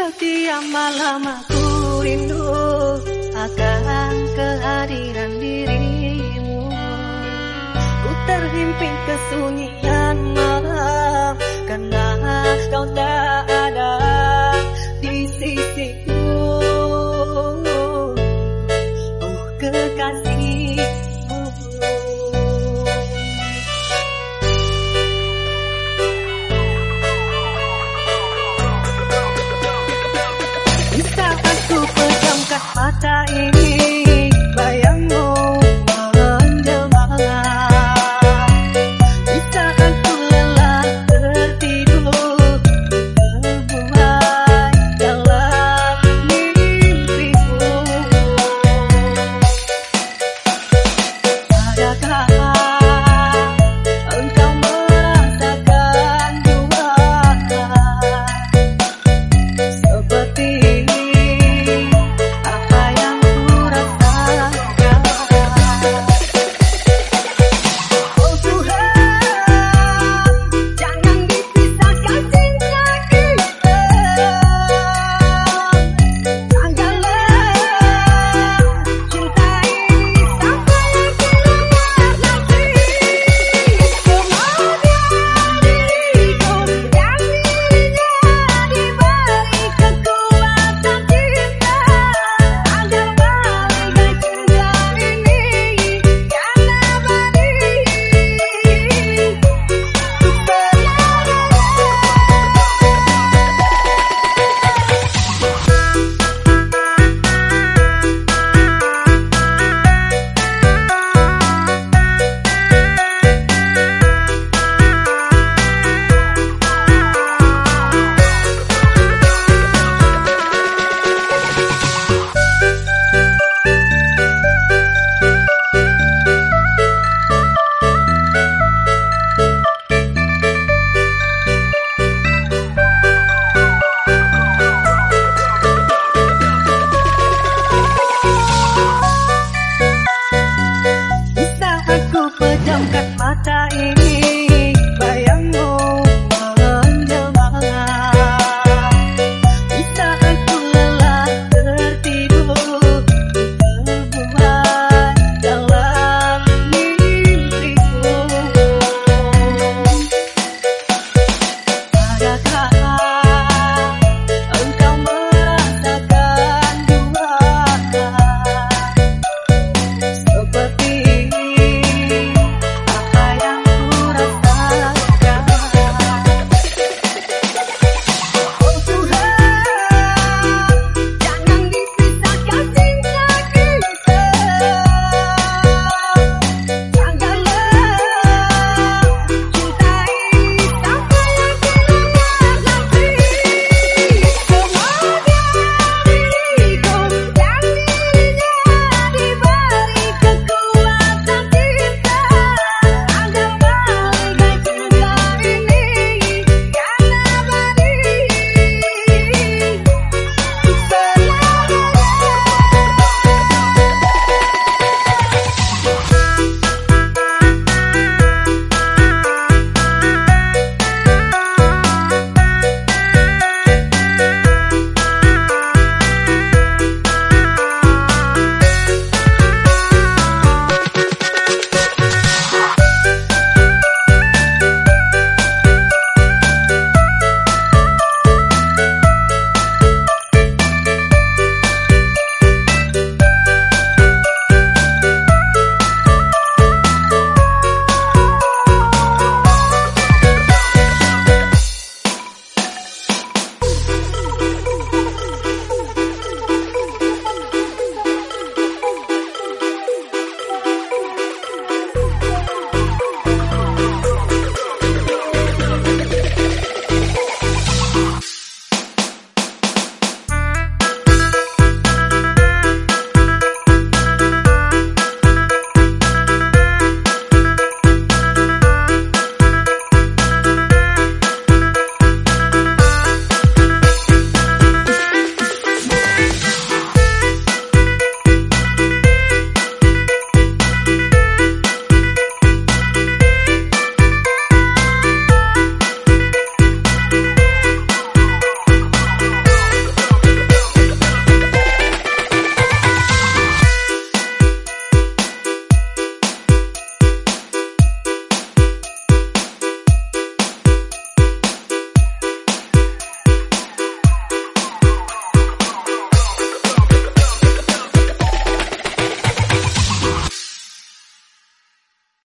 Setiap malam aku rindu akan kehadiran dirimu. Ku terhimpit kesunyian